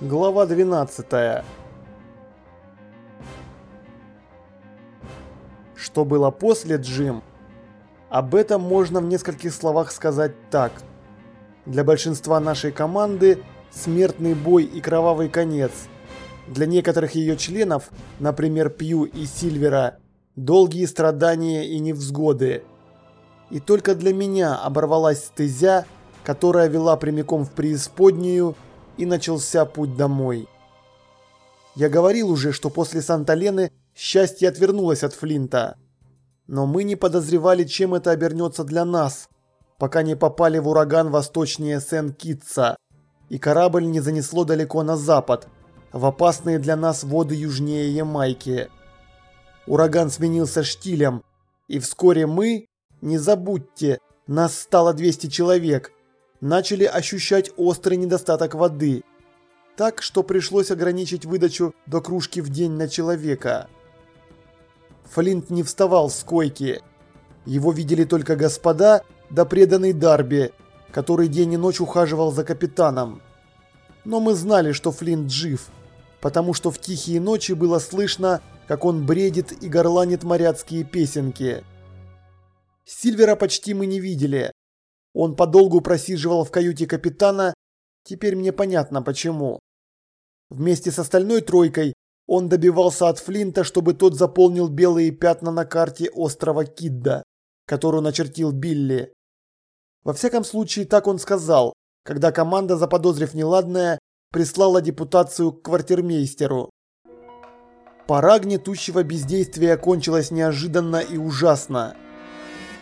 Глава 12. Что было после, Джим? Об этом можно в нескольких словах сказать так. Для большинства нашей команды смертный бой и кровавый конец. Для некоторых ее членов, например, Пью и Сильвера, долгие страдания и невзгоды. И только для меня оборвалась стезя, которая вела прямиком в преисподнюю, и начался путь домой. Я говорил уже, что после Санта-Лены счастье отвернулось от Флинта. Но мы не подозревали, чем это обернется для нас, пока не попали в ураган восточнее Сен-Китса, и корабль не занесло далеко на запад, в опасные для нас воды южнее Ямайки. Ураган сменился штилем, и вскоре мы, не забудьте, нас стало 200 человек, начали ощущать острый недостаток воды, так что пришлось ограничить выдачу до кружки в день на человека. Флинт не вставал с койки. Его видели только господа, да преданный Дарби, который день и ночь ухаживал за капитаном. Но мы знали, что Флинт жив, потому что в тихие ночи было слышно, как он бредит и горланит моряцкие песенки. Сильвера почти мы не видели, он подолгу просиживал в каюте капитана, теперь мне понятно почему. Вместе с остальной тройкой он добивался от Флинта, чтобы тот заполнил белые пятна на карте острова Кидда, которую начертил Билли. Во всяком случае, так он сказал, когда команда, заподозрив неладное, прислала депутацию к квартирмейстеру. Пора гнетущего бездействия кончилась неожиданно и ужасно.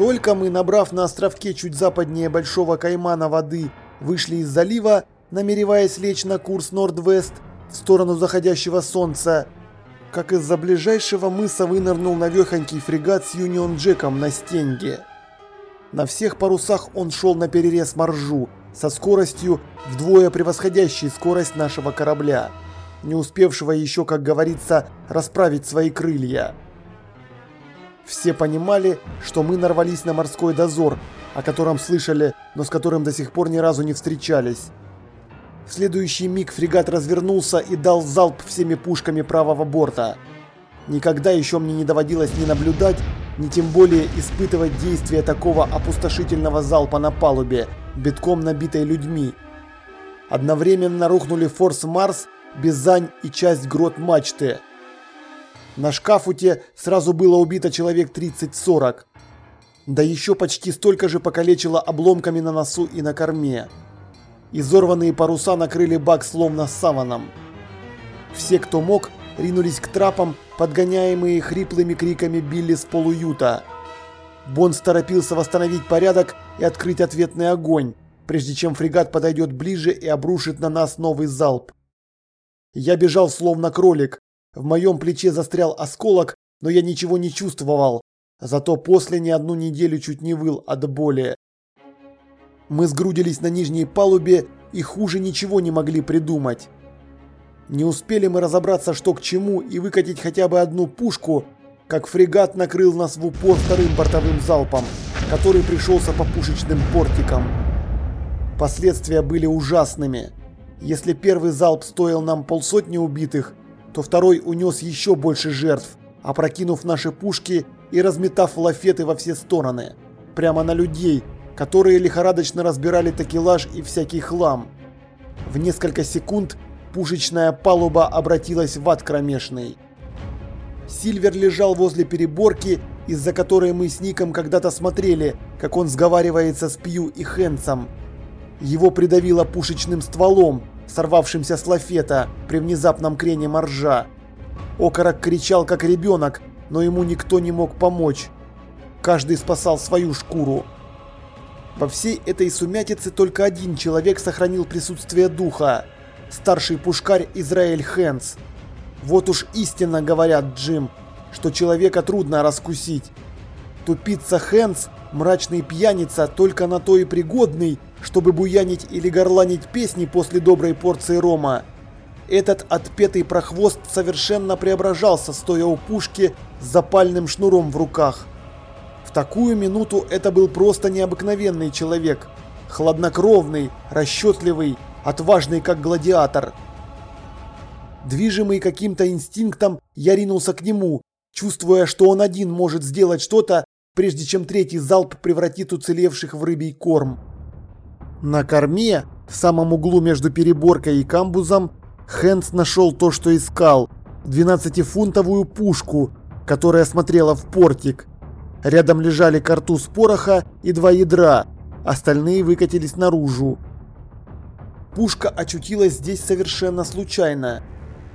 Только мы, набрав на островке чуть западнее Большого Каймана воды, вышли из залива, намереваясь лечь на курс Норд-Вест в сторону заходящего солнца, как из-за ближайшего мыса вынырнул навехонький фрегат с Юнион Джеком на стенге. На всех парусах он шел на перерез моржу, со скоростью вдвое превосходящей скорость нашего корабля, не успевшего еще, как говорится, расправить свои крылья. Все понимали, что мы нарвались на морской дозор, о котором слышали, но с которым до сих пор ни разу не встречались. В следующий миг фрегат развернулся и дал залп всеми пушками правого борта. Никогда еще мне не доводилось ни наблюдать, ни тем более испытывать действие такого опустошительного залпа на палубе, битком набитой людьми. Одновременно рухнули Форс Марс, Бизань и часть грот мачты. На шкафуте сразу было убито человек 30-40. Да еще почти столько же покалечило обломками на носу и на корме. Изорванные паруса накрыли бак словно саваном. Все, кто мог, ринулись к трапам, подгоняемые хриплыми криками Билли с полуюта. Бонс торопился восстановить порядок и открыть ответный огонь, прежде чем фрегат подойдет ближе и обрушит на нас новый залп. Я бежал словно кролик, в моем плече застрял осколок, но я ничего не чувствовал. Зато после не одну неделю чуть не выл от боли. Мы сгрудились на нижней палубе и хуже ничего не могли придумать. Не успели мы разобраться, что к чему, и выкатить хотя бы одну пушку, как фрегат накрыл нас в упор вторым бортовым залпом, который пришелся по пушечным портикам. Последствия были ужасными. Если первый залп стоил нам полсотни убитых, то второй унес еще больше жертв, опрокинув наши пушки и разметав лафеты во все стороны, прямо на людей, которые лихорадочно разбирали такелаж и всякий хлам. В несколько секунд пушечная палуба обратилась в ад кромешный. Сильвер лежал возле переборки, из-за которой мы с Ником когда-то смотрели, как он сговаривается с Пью и Хэнсом. Его придавило пушечным стволом, сорвавшимся с лафета при внезапном крене моржа. Окорок кричал как ребенок, но ему никто не мог помочь. Каждый спасал свою шкуру. Во всей этой сумятице только один человек сохранил присутствие духа. Старший пушкарь Израиль Хэнс. Вот уж истинно говорят, Джим, что человека трудно раскусить. Тупица Хэнс, мрачный пьяница, только на то и пригодный, чтобы буянить или горланить песни после доброй порции рома. Этот отпетый прохвост совершенно преображался, стоя у пушки с запальным шнуром в руках. В такую минуту это был просто необыкновенный человек. Хладнокровный, расчетливый, отважный как гладиатор. Движимый каким-то инстинктом, я ринулся к нему, чувствуя, что он один может сделать что-то, прежде чем третий залп превратит уцелевших в рыбий корм. На корме, в самом углу между переборкой и камбузом, Хэнс нашел то, что искал – 12-фунтовую пушку, которая смотрела в портик. Рядом лежали картуз пороха и два ядра, остальные выкатились наружу. Пушка очутилась здесь совершенно случайно.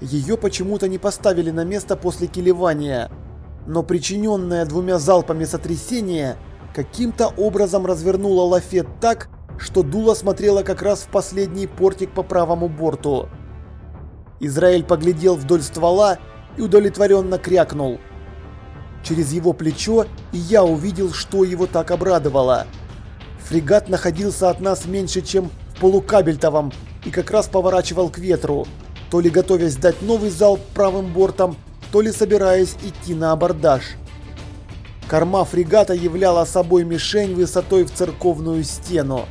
Ее почему-то не поставили на место после килевания, но причиненное двумя залпами сотрясение каким-то образом развернуло лафет так, что дуло смотрело как раз в последний портик по правому борту. Израиль поглядел вдоль ствола и удовлетворенно крякнул. Через его плечо и я увидел, что его так обрадовало. Фрегат находился от нас меньше, чем в полукабельтовом и как раз поворачивал к ветру, то ли готовясь дать новый залп правым бортом, то ли собираясь идти на абордаж. Корма фрегата являла собой мишень высотой в церковную стену.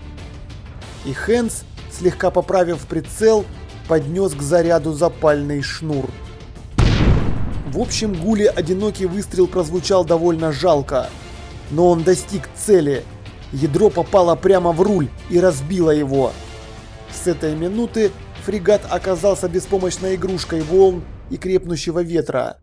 И Хэнс, слегка поправив прицел, поднес к заряду запальный шнур. В общем гуле одинокий выстрел прозвучал довольно жалко, но он достиг цели. Ядро попало прямо в руль и разбило его. С этой минуты фрегат оказался беспомощной игрушкой волн и крепнущего ветра.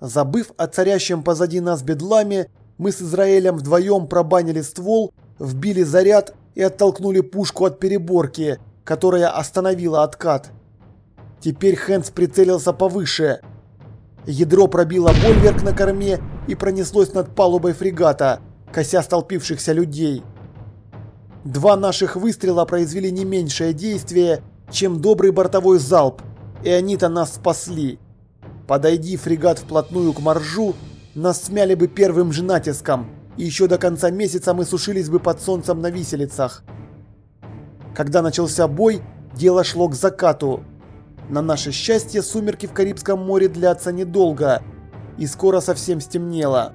Забыв о царящем позади нас бедламе, мы с Израилем вдвоем пробанили ствол, вбили заряд и оттолкнули пушку от переборки, которая остановила откат. Теперь Хэнс прицелился повыше. Ядро пробило больверк на корме и пронеслось над палубой фрегата, кося столпившихся людей. Два наших выстрела произвели не меньшее действие, чем добрый бортовой залп, и они-то нас спасли. Подойди фрегат вплотную к моржу, нас смяли бы первым же натиском, и еще до конца месяца мы сушились бы под солнцем на виселицах. Когда начался бой, дело шло к закату. На наше счастье, сумерки в Карибском море длятся недолго, и скоро совсем стемнело.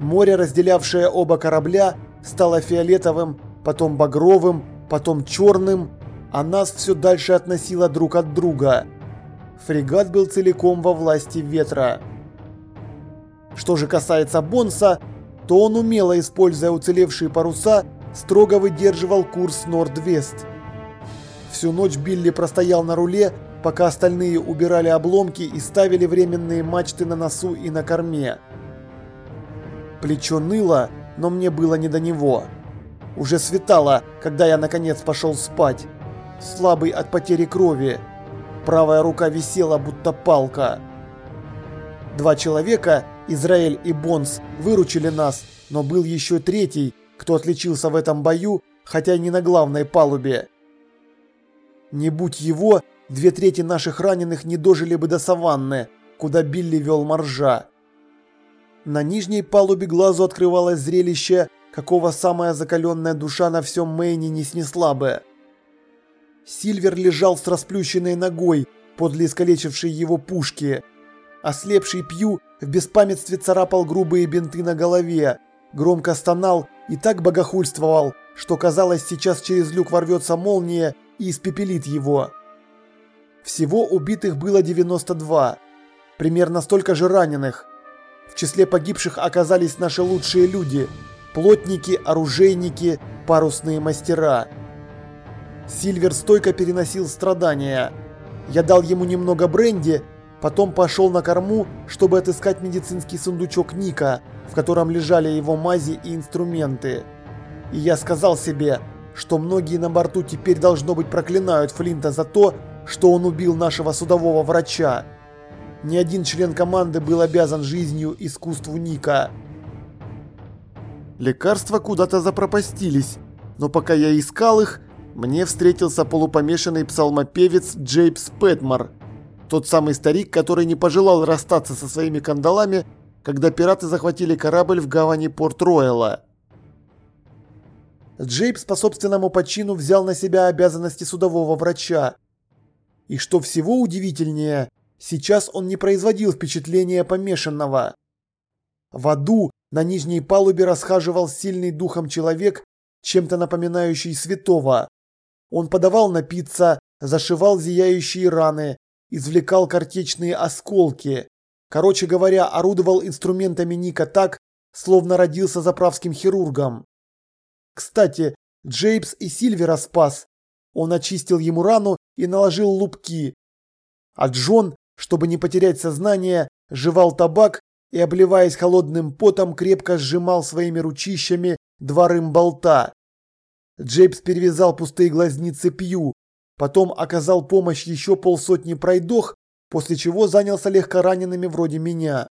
Море, разделявшее оба корабля, стало фиолетовым, потом багровым, потом черным, а нас все дальше относило друг от друга. Фрегат был целиком во власти ветра. Что же касается Бонса, то он умело, используя уцелевшие паруса, строго выдерживал курс Норд-Вест. Всю ночь Билли простоял на руле, пока остальные убирали обломки и ставили временные мачты на носу и на корме. Плечо ныло, но мне было не до него. Уже светало, когда я наконец пошел спать. Слабый от потери крови. Правая рука висела, будто палка. Два человека, Израиль и Бонс, выручили нас, но был еще третий, кто отличился в этом бою, хотя не на главной палубе. Не будь его, две трети наших раненых не дожили бы до саванны, куда Билли вел моржа. На нижней палубе глазу открывалось зрелище, какого самая закаленная душа на всем Мэйне не снесла бы. Сильвер лежал с расплющенной ногой подле искалечившей его пушки. Ослепший Пью в беспамятстве царапал грубые бинты на голове, громко стонал и так богохульствовал, что казалось сейчас через люк ворвется молния и испепелит его. Всего убитых было 92, примерно столько же раненых. В числе погибших оказались наши лучшие люди – плотники, оружейники, парусные мастера. Сильвер стойко переносил страдания. Я дал ему немного бренди, потом пошел на корму, чтобы отыскать медицинский сундучок Ника, в котором лежали его мази и инструменты. И я сказал себе, что многие на борту теперь должно быть проклинают Флинта за то, что он убил нашего судового врача. Ни один член команды был обязан жизнью искусству Ника. Лекарства куда-то запропастились, но пока я искал их, мне встретился полупомешанный псалмопевец Джейпс Пэтмор, тот самый старик, который не пожелал расстаться со своими кандалами, когда пираты захватили корабль в гавани Порт-Рояла. Джейпс по собственному почину взял на себя обязанности судового врача. И что всего удивительнее, сейчас он не производил впечатления помешанного. В аду на нижней палубе расхаживал сильный духом человек, чем-то напоминающий святого. Он подавал напиться, зашивал зияющие раны, извлекал картечные осколки. Короче говоря, орудовал инструментами Ника так, словно родился заправским хирургом. Кстати, Джейбс и Сильвера спас. Он очистил ему рану и наложил лупки. А Джон, чтобы не потерять сознание, жевал табак и, обливаясь холодным потом, крепко сжимал своими ручищами два рымболта. Джейбс перевязал пустые глазницы Пью, потом оказал помощь еще полсотни пройдох, после чего занялся легкоранеными вроде меня.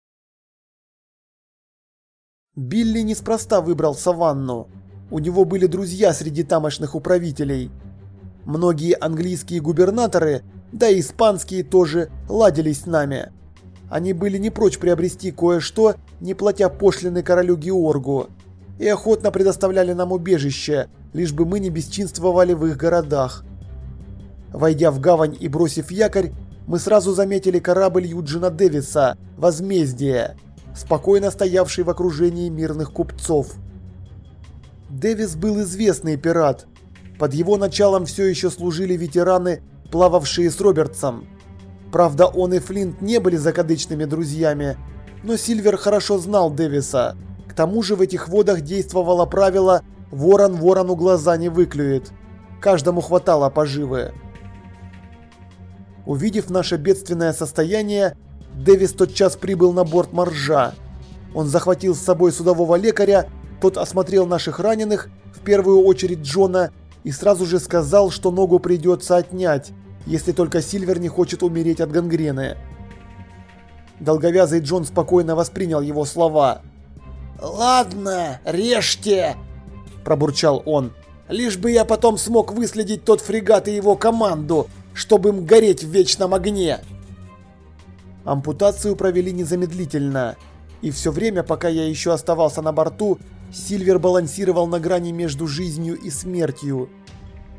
Билли неспроста выбрал саванну. У него были друзья среди тамошних управителей. Многие английские губернаторы, да и испанские тоже, ладились с нами. Они были не прочь приобрести кое-что, не платя пошлины королю Георгу, и охотно предоставляли нам убежище, лишь бы мы не бесчинствовали в их городах. Войдя в гавань и бросив якорь, мы сразу заметили корабль Юджина Дэвиса «Возмездие», спокойно стоявший в окружении мирных купцов. Дэвис был известный пират. Под его началом все еще служили ветераны, плававшие с Робертсом. Правда, он и Флинт не были закадычными друзьями, но Сильвер хорошо знал Дэвиса. К тому же в этих водах действовало правило «ворон ворону глаза не выклюет». Каждому хватало поживы. Увидев наше бедственное состояние, Дэвис тотчас прибыл на борт моржа. Он захватил с собой судового лекаря тот осмотрел наших раненых, в первую очередь Джона, и сразу же сказал, что ногу придется отнять, если только Сильвер не хочет умереть от гангрены. Долговязый Джон спокойно воспринял его слова. «Ладно, режьте!» – пробурчал он. «Лишь бы я потом смог выследить тот фрегат и его команду, чтобы им гореть в вечном огне!» Ампутацию провели незамедлительно. И все время, пока я еще оставался на борту, Сильвер балансировал на грани между жизнью и смертью.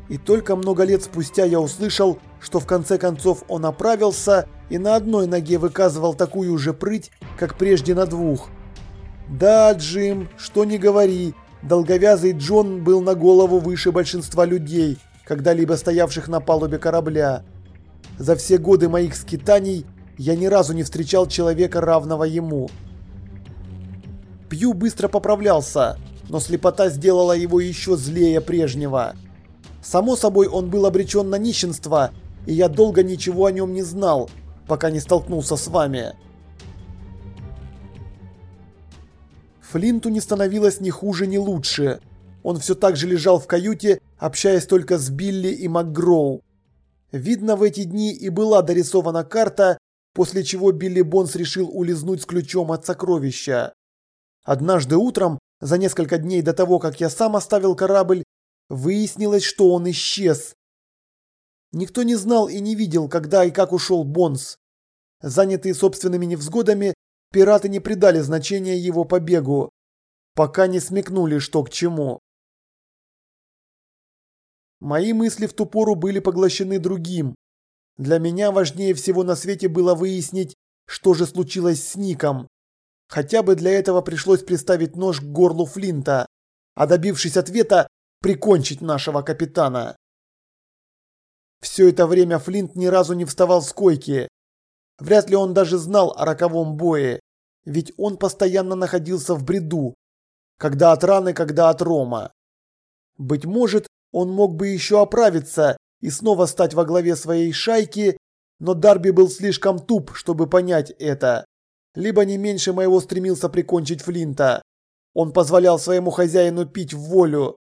И только много лет спустя я услышал, что в конце концов он оправился и на одной ноге выказывал такую же прыть, как прежде на двух. Да, Джим, что не говори, долговязый Джон был на голову выше большинства людей, когда-либо стоявших на палубе корабля. За все годы моих скитаний я ни разу не встречал человека, равного ему. Пью быстро поправлялся, но слепота сделала его еще злее прежнего. Само собой, он был обречен на нищенство, и я долго ничего о нем не знал, пока не столкнулся с вами. Флинту не становилось ни хуже, ни лучше. Он все так же лежал в каюте, общаясь только с Билли и МакГроу. Видно, в эти дни и была дорисована карта, после чего Билли Бонс решил улизнуть с ключом от сокровища. Однажды утром, за несколько дней до того, как я сам оставил корабль, выяснилось, что он исчез. Никто не знал и не видел, когда и как ушел Бонс. Занятые собственными невзгодами, пираты не придали значения его побегу, пока не смекнули, что к чему. Мои мысли в ту пору были поглощены другим. Для меня важнее всего на свете было выяснить, что же случилось с Ником. Хотя бы для этого пришлось приставить нож к горлу Флинта, а добившись ответа, прикончить нашего капитана. Все это время Флинт ни разу не вставал с койки. Вряд ли он даже знал о роковом бое, ведь он постоянно находился в бреду, когда от раны, когда от рома. Быть может, он мог бы еще оправиться и снова стать во главе своей шайки, но Дарби был слишком туп, чтобы понять это либо не меньше моего стремился прикончить Флинта. Он позволял своему хозяину пить в волю.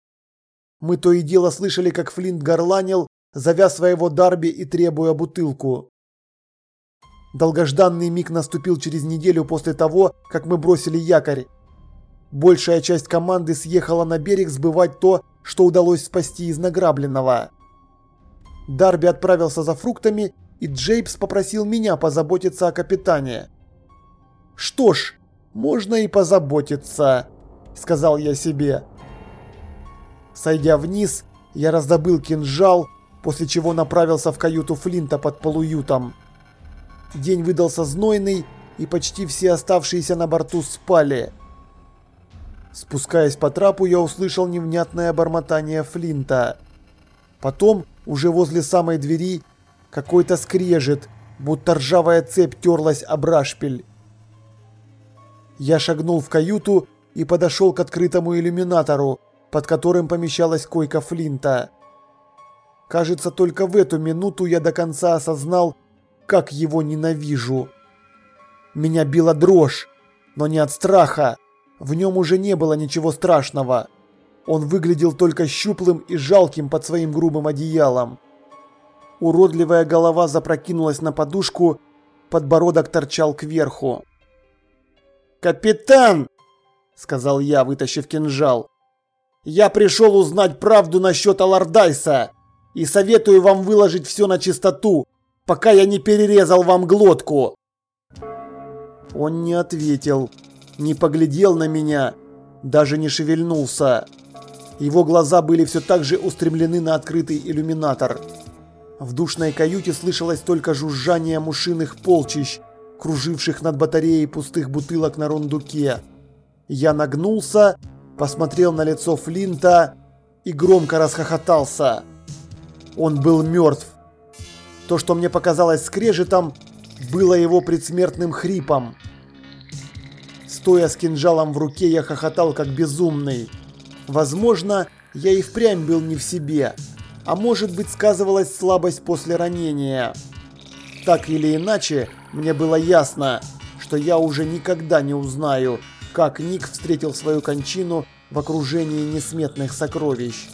Мы то и дело слышали, как Флинт горланил, зовя своего Дарби и требуя бутылку. Долгожданный миг наступил через неделю после того, как мы бросили якорь. Большая часть команды съехала на берег сбывать то, что удалось спасти из награбленного. Дарби отправился за фруктами, и Джейбс попросил меня позаботиться о капитане. Что ж, можно и позаботиться, сказал я себе. Сойдя вниз, я раздобыл кинжал, после чего направился в каюту Флинта под полуютом. День выдался знойный, и почти все оставшиеся на борту спали. Спускаясь по трапу, я услышал невнятное бормотание Флинта. Потом Уже возле самой двери какой-то скрежет, будто ржавая цепь терлась об рашпиль. Я шагнул в каюту и подошел к открытому иллюминатору, под которым помещалась койка Флинта. Кажется, только в эту минуту я до конца осознал, как его ненавижу. Меня била дрожь, но не от страха. В нем уже не было ничего страшного. Он выглядел только щуплым и жалким под своим грубым одеялом. Уродливая голова запрокинулась на подушку, подбородок торчал кверху. «Капитан!» – сказал я, вытащив кинжал. «Я пришел узнать правду насчет Алардайса и советую вам выложить все на чистоту, пока я не перерезал вам глотку!» Он не ответил, не поглядел на меня, даже не шевельнулся. Его глаза были все так же устремлены на открытый иллюминатор. В душной каюте слышалось только жужжание мушиных полчищ, круживших над батареей пустых бутылок на рундуке. Я нагнулся, посмотрел на лицо Флинта и громко расхохотался. Он был мертв. То, что мне показалось скрежетом, было его предсмертным хрипом. Стоя с кинжалом в руке, я хохотал как безумный. Возможно, я и впрямь был не в себе, а может быть сказывалась слабость после ранения. Так или иначе, мне было ясно, что я уже никогда не узнаю, как Ник встретил свою кончину в окружении несметных сокровищ.